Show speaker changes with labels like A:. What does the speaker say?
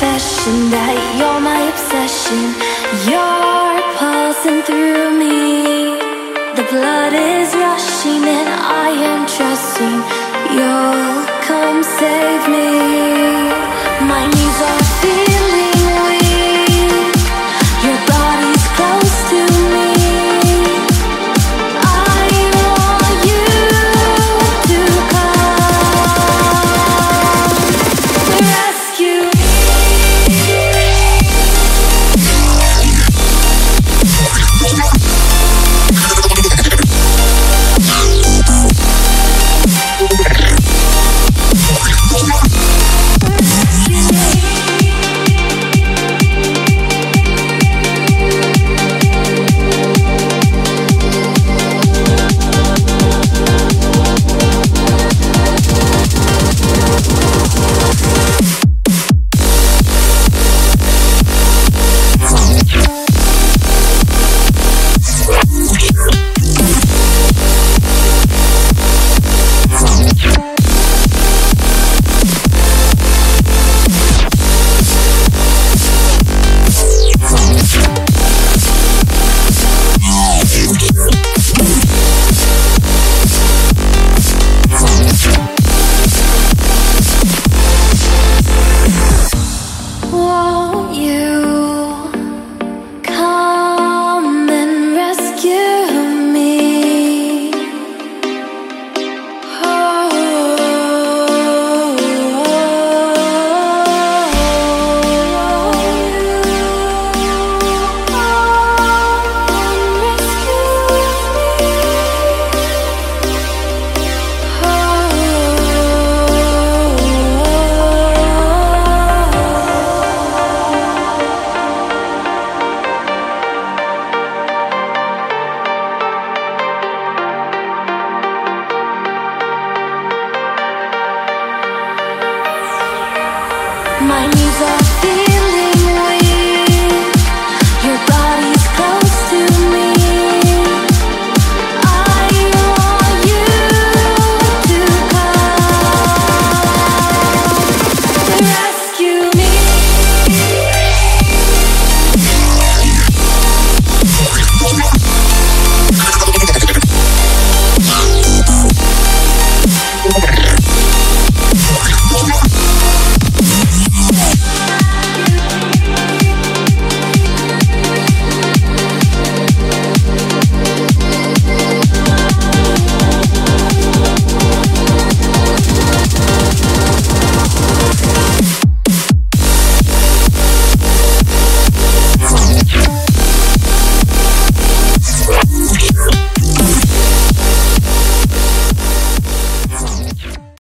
A: confession that you're my obsession. You're pulsing through me. The blood is rushing and I am trusting you'll come save me. My knees are My knees are tiếng